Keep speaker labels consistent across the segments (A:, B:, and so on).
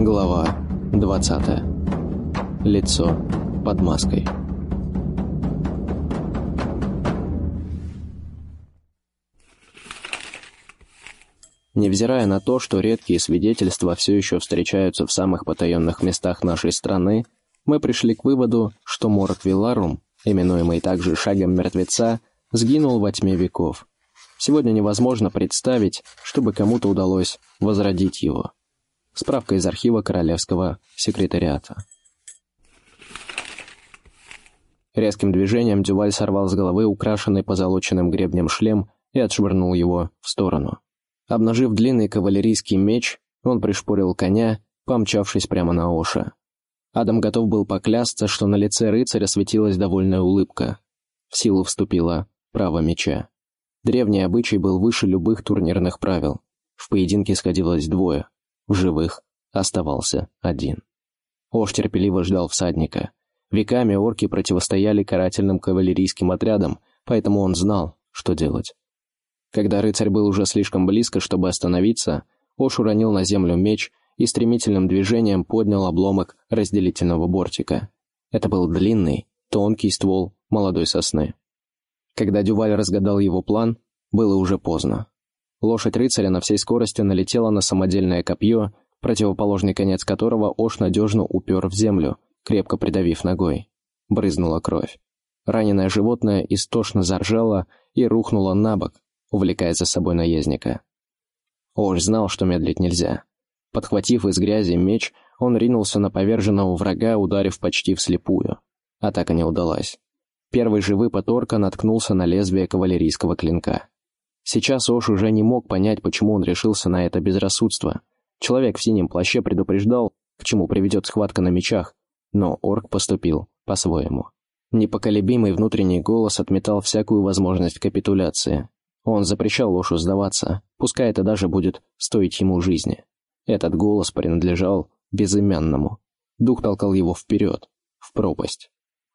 A: Глава 20. Лицо под маской. Невзирая на то, что редкие свидетельства все еще встречаются в самых потаенных местах нашей страны, мы пришли к выводу, что Морок Виларум, именуемый также Шагом Мертвеца, сгинул во тьме веков. Сегодня невозможно представить, чтобы кому-то удалось возродить его. Справка из архива Королевского секретариата. Резким движением Дюваль сорвал с головы украшенный позолоченным гребнем шлем и отшвырнул его в сторону. Обнажив длинный кавалерийский меч, он пришпорил коня, помчавшись прямо на Оша. Адам готов был поклясться, что на лице рыцаря светилась довольная улыбка. В силу вступила право меча. Древний обычай был выше любых турнирных правил. В поединке сходилось двое, в живых оставался один. Ош терпеливо ждал всадника. Веками орки противостояли карательным кавалерийским отрядам, поэтому он знал, что делать. Когда рыцарь был уже слишком близко, чтобы остановиться, Ош уронил на землю меч и стремительным движением поднял обломок разделительного бортика. Это был длинный, тонкий ствол молодой сосны. Когда Дюваль разгадал его план, было уже поздно. Лошадь рыцаря на всей скорости налетела на самодельное копье, противоположный конец которого Ош надежно упер в землю, крепко придавив ногой. Брызнула кровь. Раненое животное истошно заржало и рухнуло на бок, увлекая за собой наездника. Ош знал, что медлить нельзя. Подхватив из грязи меч, он ринулся на поверженного врага, ударив почти вслепую. Атака не удалась. Первый же выпад орка наткнулся на лезвие кавалерийского клинка. Сейчас Ош уже не мог понять, почему он решился на это безрассудство. Человек в синем плаще предупреждал, к чему приведет схватка на мечах, но орк поступил по-своему. Непоколебимый внутренний голос отметал всякую возможность капитуляции. Он запрещал Лошу сдаваться, пускай это даже будет стоить ему жизни. Этот голос принадлежал безымянному. Дух толкал его вперед, в пропасть.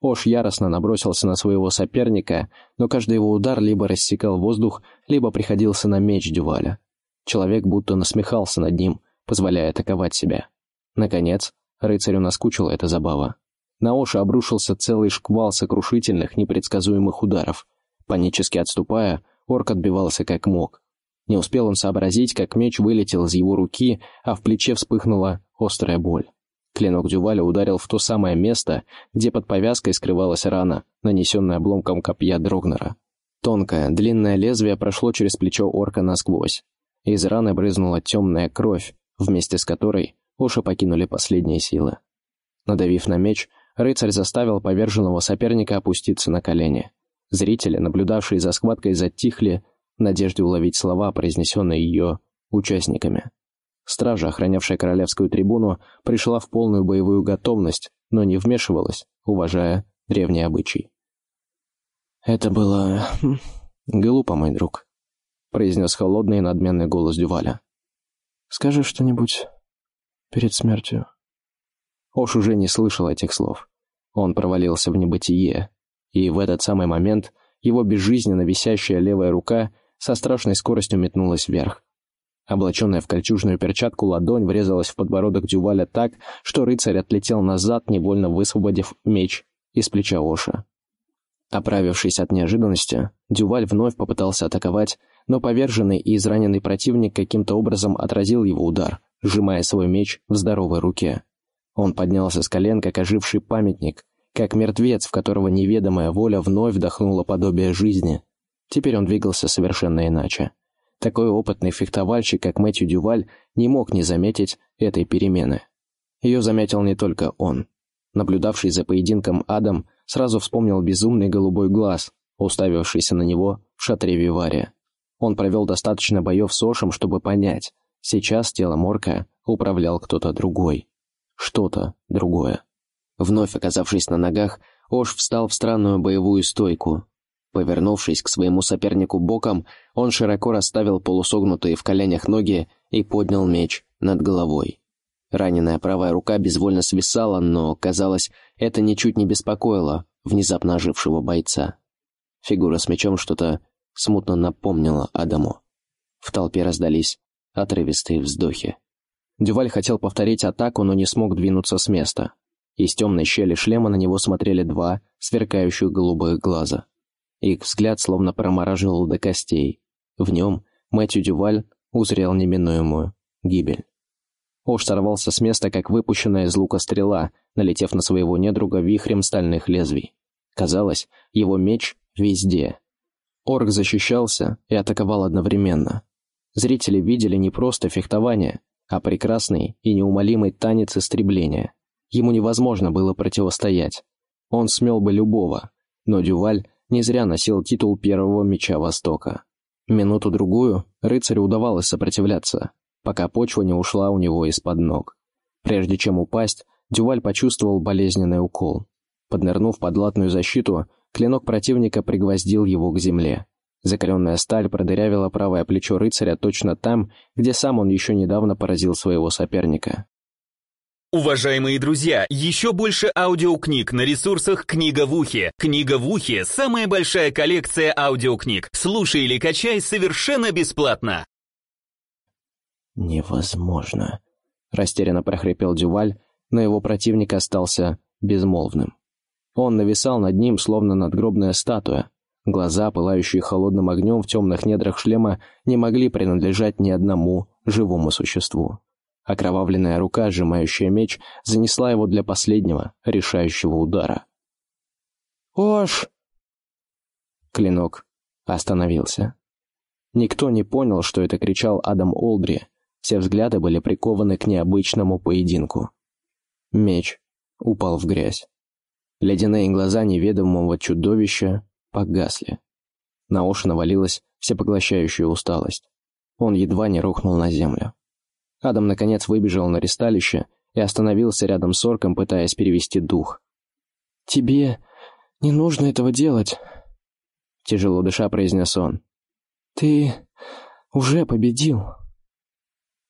A: Ош яростно набросился на своего соперника, но каждый его удар либо рассекал воздух, либо приходился на меч Дюваля. Человек будто насмехался над ним, позволяя атаковать себя. Наконец, рыцарю наскучила эта забава. На Оша обрушился целый шквал сокрушительных, непредсказуемых ударов. Панически отступая, орк отбивался как мог. Не успел он сообразить, как меч вылетел из его руки, а в плече вспыхнула острая боль. Клинок Дюваля ударил в то самое место, где под повязкой скрывалась рана, нанесенная обломком копья Дрогнера. Тонкое, длинное лезвие прошло через плечо орка насквозь. Из раны брызнула темная кровь, вместе с которой уши покинули последние силы. Надавив на меч, рыцарь заставил поверженного соперника опуститься на колени. Зрители, наблюдавшие за схваткой, затихли в надежде уловить слова, произнесенные ее участниками. Стража, охранявшая королевскую трибуну, пришла в полную боевую готовность, но не вмешивалась, уважая древний обычай. «Это было... Хм, глупо, мой друг», — произнес холодный и надменный голос Дюваля. «Скажи что-нибудь перед смертью». Ош уже не слышал этих слов. Он провалился в небытие, и в этот самый момент его безжизненно висящая левая рука со страшной скоростью метнулась вверх. Облаченная в кольчужную перчатку ладонь врезалась в подбородок Дюваля так, что рыцарь отлетел назад, невольно высвободив меч из плеча Оша. Оправившись от неожиданности, Дюваль вновь попытался атаковать, но поверженный и израненный противник каким-то образом отразил его удар, сжимая свой меч в здоровой руке. Он поднялся с колен, как оживший памятник, как мертвец, в которого неведомая воля вновь вдохнула подобие жизни. Теперь он двигался совершенно иначе. Такой опытный фехтовальщик, как Мэтью Дюваль, не мог не заметить этой перемены. Ее заметил не только он. Наблюдавший за поединком Адам сразу вспомнил безумный голубой глаз, уставившийся на него в шатре Вивария. Он провел достаточно боев с Ошем, чтобы понять, сейчас тело Морка управлял кто-то другой. Что-то другое. Вновь оказавшись на ногах, Ош встал в странную боевую стойку, Повернувшись к своему сопернику боком, он широко расставил полусогнутые в коленях ноги и поднял меч над головой. Раненая правая рука безвольно свисала, но, казалось, это ничуть не беспокоило внезапно ожившего бойца. Фигура с мечом что-то смутно напомнила Адаму. В толпе раздались отрывистые вздохи. Дюваль хотел повторить атаку, но не смог двинуться с места. Из темной щели шлема на него смотрели два сверкающих голубых глаза. Их взгляд словно промораживал до костей. В нем Мэтью Дюваль узрел неминуемую гибель. Ош сорвался с места, как выпущенная из лука стрела, налетев на своего недруга вихрем стальных лезвий. Казалось, его меч везде. Орк защищался и атаковал одновременно. Зрители видели не просто фехтование, а прекрасный и неумолимый танец истребления. Ему невозможно было противостоять. Он смел бы любого, но Дюваль не зря носил титул первого меча Востока. Минуту-другую рыцарю удавалось сопротивляться, пока почва не ушла у него из-под ног. Прежде чем упасть, Дюваль почувствовал болезненный укол. Поднырнув под латную защиту, клинок противника пригвоздил его к земле. Закаленная сталь продырявила правое плечо рыцаря точно там, где сам он еще недавно поразил своего соперника.
B: Уважаемые друзья, еще больше аудиокниг на ресурсах «Книга в ухе». «Книга в ухе» — самая большая коллекция аудиокниг. Слушай или качай совершенно бесплатно.
A: «Невозможно», — растерянно прохрипел Дюваль, но его противник остался безмолвным. Он нависал над ним, словно надгробная статуя. Глаза, пылающие холодным огнем в темных недрах шлема, не могли принадлежать ни одному живому существу. Окровавленная рука, сжимающая меч, занесла его для последнего, решающего удара. «Ош!» Клинок остановился. Никто не понял, что это кричал Адам Олдри. Все взгляды были прикованы к необычному поединку. Меч упал в грязь. Ледяные глаза неведомого чудовища погасли. На Оша навалилась всепоглощающая усталость. Он едва не рухнул на землю. Адам, наконец, выбежал на ристалище и остановился рядом с орком, пытаясь перевести дух. «Тебе не нужно этого делать», — тяжело дыша произнес он. «Ты уже победил».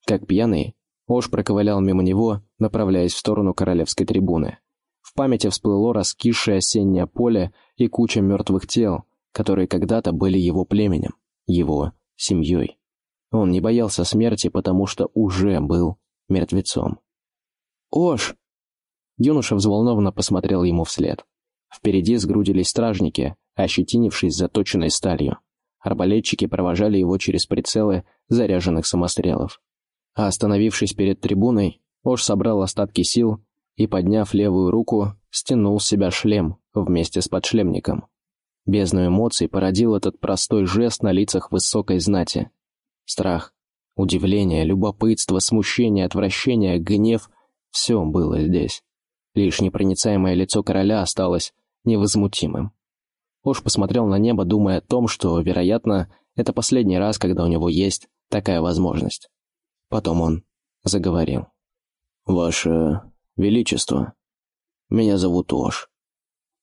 A: Как пьяный, Ош проковылял мимо него, направляясь в сторону королевской трибуны. В памяти всплыло раскисшее осеннее поле и куча мертвых тел, которые когда-то были его племенем, его семьей. Он не боялся смерти, потому что уже был мертвецом. «Ош!» Юноша взволнованно посмотрел ему вслед. Впереди сгрудились стражники, ощетинившись заточенной сталью. Арбалетчики провожали его через прицелы заряженных самострелов. А остановившись перед трибуной, Ош собрал остатки сил и, подняв левую руку, стянул с себя шлем вместе с подшлемником. Бездну эмоций породил этот простой жест на лицах высокой знати. Страх, удивление, любопытство, смущение, отвращение, гнев — все было здесь. Лишь непроницаемое лицо короля осталось невозмутимым. Ош посмотрел на небо, думая о том, что, вероятно, это последний раз, когда у него есть такая возможность. Потом он заговорил. «Ваше Величество, меня зовут Ош.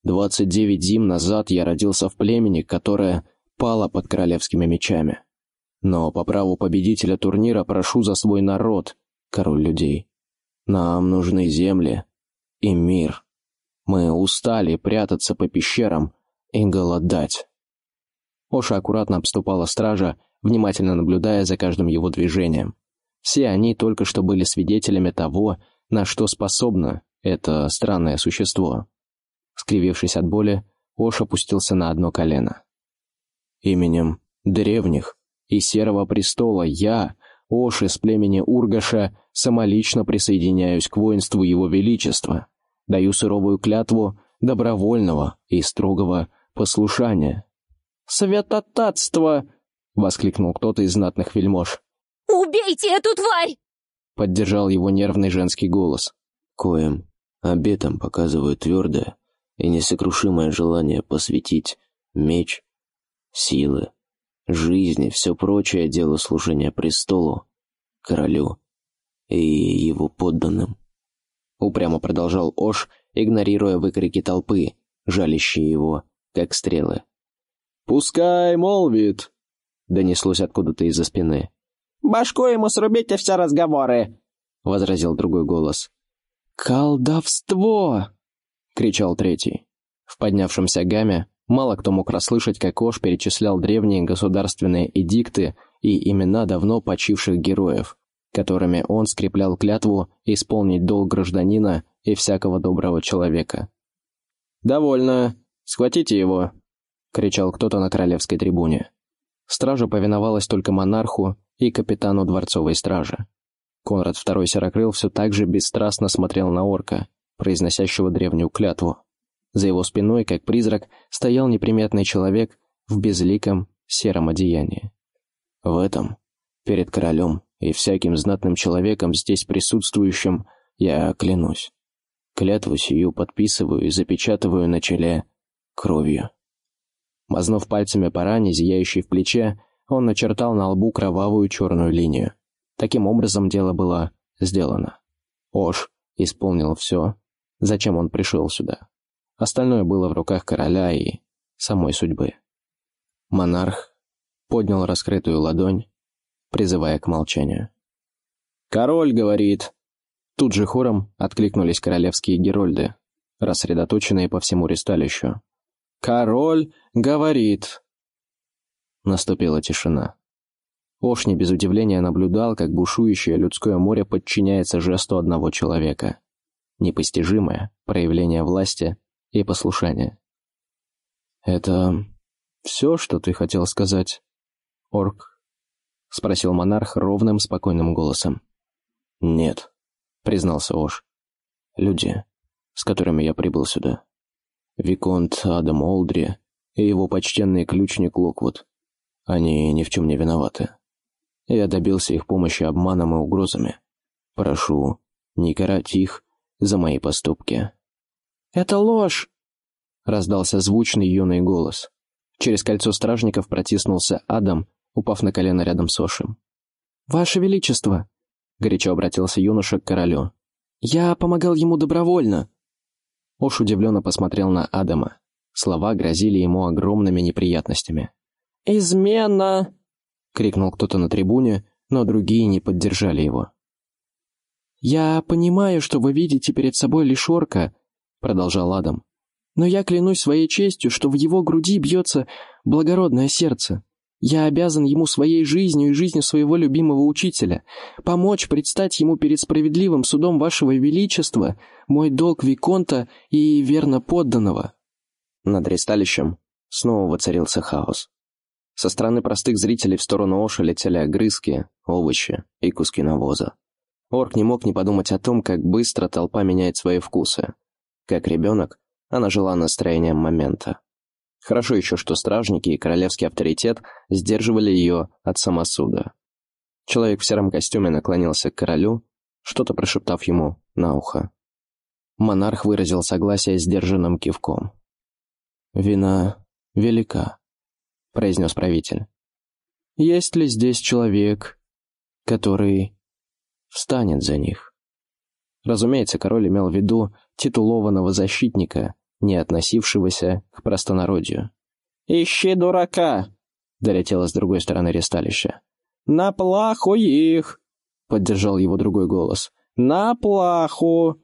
A: Двадцать девять зим назад я родился в племени, которое пало под королевскими мечами. Но по праву победителя турнира прошу за свой народ, король людей. Нам нужны земли и мир. Мы устали прятаться по пещерам и голодать. Оша аккуратно обступала стража, внимательно наблюдая за каждым его движением. Все они только что были свидетелями того, на что способно это странное существо. Скривившись от боли, Ош опустился на одно колено. «Именем древних и Серого Престола я, Ош из племени Ургаша, самолично присоединяюсь к воинству Его Величества, даю суровую клятву добровольного и строгого послушания». «Святотатство!» — воскликнул кто-то из знатных вельмож.
C: «Убейте эту тварь!»
A: — поддержал его нервный женский голос. Коем обетом показываю твердое и несокрушимое желание посвятить меч, силы, жизни, все прочее дело служения престолу, королю и его подданным. Упрямо продолжал Ош, игнорируя выкрики толпы, жалящие его, как стрелы. «Пускай молвит!» — донеслось откуда-то из-за спины.
D: «Башку ему срубите все разговоры!»
A: — возразил другой голос. «Колдовство!» — кричал третий. В поднявшемся гамме Мало кто мог расслышать, как Ош перечислял древние государственные эдикты и имена давно почивших героев. которыми он скреплял клятву исполнить долг гражданина и всякого доброго человека. «Довольно! Схватите его!» — кричал кто-то на королевской трибуне. Стража повиновалась только монарху и капитану дворцовой стражи. Конрад II Серокрыл все так же бесстрастно смотрел на орка, произносящего древнюю клятву. За его спиной, как призрак, стоял неприметный человек в безликом сером одеянии. В этом, перед королем и всяким знатным человеком, здесь присутствующим, я клянусь. Клятву сию подписываю и запечатываю на челе кровью. Мазнув пальцами по ране, зияющей в плече, он начертал на лбу кровавую черную линию. Таким образом дело было сделано. Ош исполнил все, зачем он пришел сюда. Остальное было в руках короля и самой судьбы. Монарх поднял раскрытую ладонь, призывая к молчанию. «Король говорит!» Тут же хором откликнулись королевские герольды, рассредоточенные по всему ристалищу. «Король говорит!» Наступила тишина. Ош не без удивления наблюдал, как бушующее людское море подчиняется жесту одного человека. Непостижимое проявление власти и послушания. «Это все, что ты хотел сказать, орк?» — спросил монарх ровным, спокойным голосом. «Нет», — признался Ош. «Люди, с которыми я прибыл сюда. Виконт Адам Олдри и его почтенный ключник Локвуд. Они ни в чем не виноваты. Я добился их помощи обманом и угрозами. Прошу не карать их за мои поступки».
D: «Это ложь!» — раздался звучный юный голос. Через кольцо стражников протиснулся Адам, упав на колено рядом с Ошем. «Ваше Величество!» — горячо обратился юноша к королю. «Я помогал ему добровольно!» Ош удивленно посмотрел на Адама. Слова грозили ему огромными неприятностями. «Измена!» — крикнул кто-то на трибуне, но другие не поддержали его. «Я понимаю, что вы видите перед собой лишь орка», — продолжал Адам. «Но я клянусь своей честью, что в его груди бьется благородное сердце. Я обязан ему своей жизнью и жизнью своего любимого учителя. Помочь предстать ему перед справедливым судом вашего величества — мой долг Виконта и верно подданного».
A: Над ресталищем снова воцарился хаос. Со стороны простых зрителей в сторону Оша летели огрызки, овощи и куски навоза. Орк не мог не подумать о том, как быстро толпа меняет свои вкусы. Как ребенок, она жила настроением момента. Хорошо еще, что стражники и королевский авторитет сдерживали ее от самосуда. Человек в сером костюме наклонился к королю, что-то прошептав ему на ухо. Монарх выразил согласие сдержанным кивком. «Вина велика», — произнес правитель. «Есть ли здесь человек, который встанет за них?» Разумеется, король имел в виду титулованного защитника, не относившегося к простонародью.
D: «Ищи дурака!» — долетело с другой стороны ресталища. «На плаху их!» — поддержал его другой голос. «На плаху!»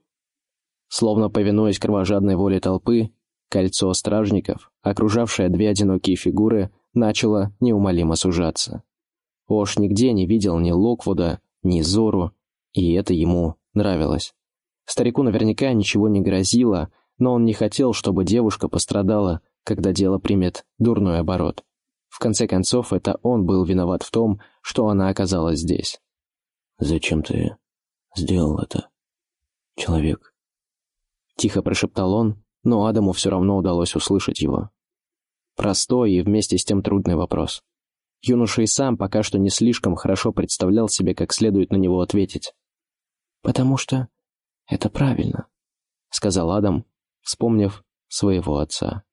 A: Словно повинуясь кровожадной воле толпы, кольцо стражников, окружавшее две одинокие фигуры, начало неумолимо сужаться. Ош нигде не видел ни Локвуда, ни Зору, и это ему нравилось. Старику наверняка ничего не грозило, но он не хотел, чтобы девушка пострадала, когда дело примет дурной оборот. В конце концов, это он был виноват в том, что она оказалась здесь. «Зачем ты сделал это, человек?» Тихо прошептал он, но Адаму все равно удалось услышать его. Простой и вместе с тем трудный вопрос. Юноша и сам пока что не слишком хорошо представлял себе, как следует на него ответить. «Потому что это правильно», — сказал Адам, вспомнив своего отца.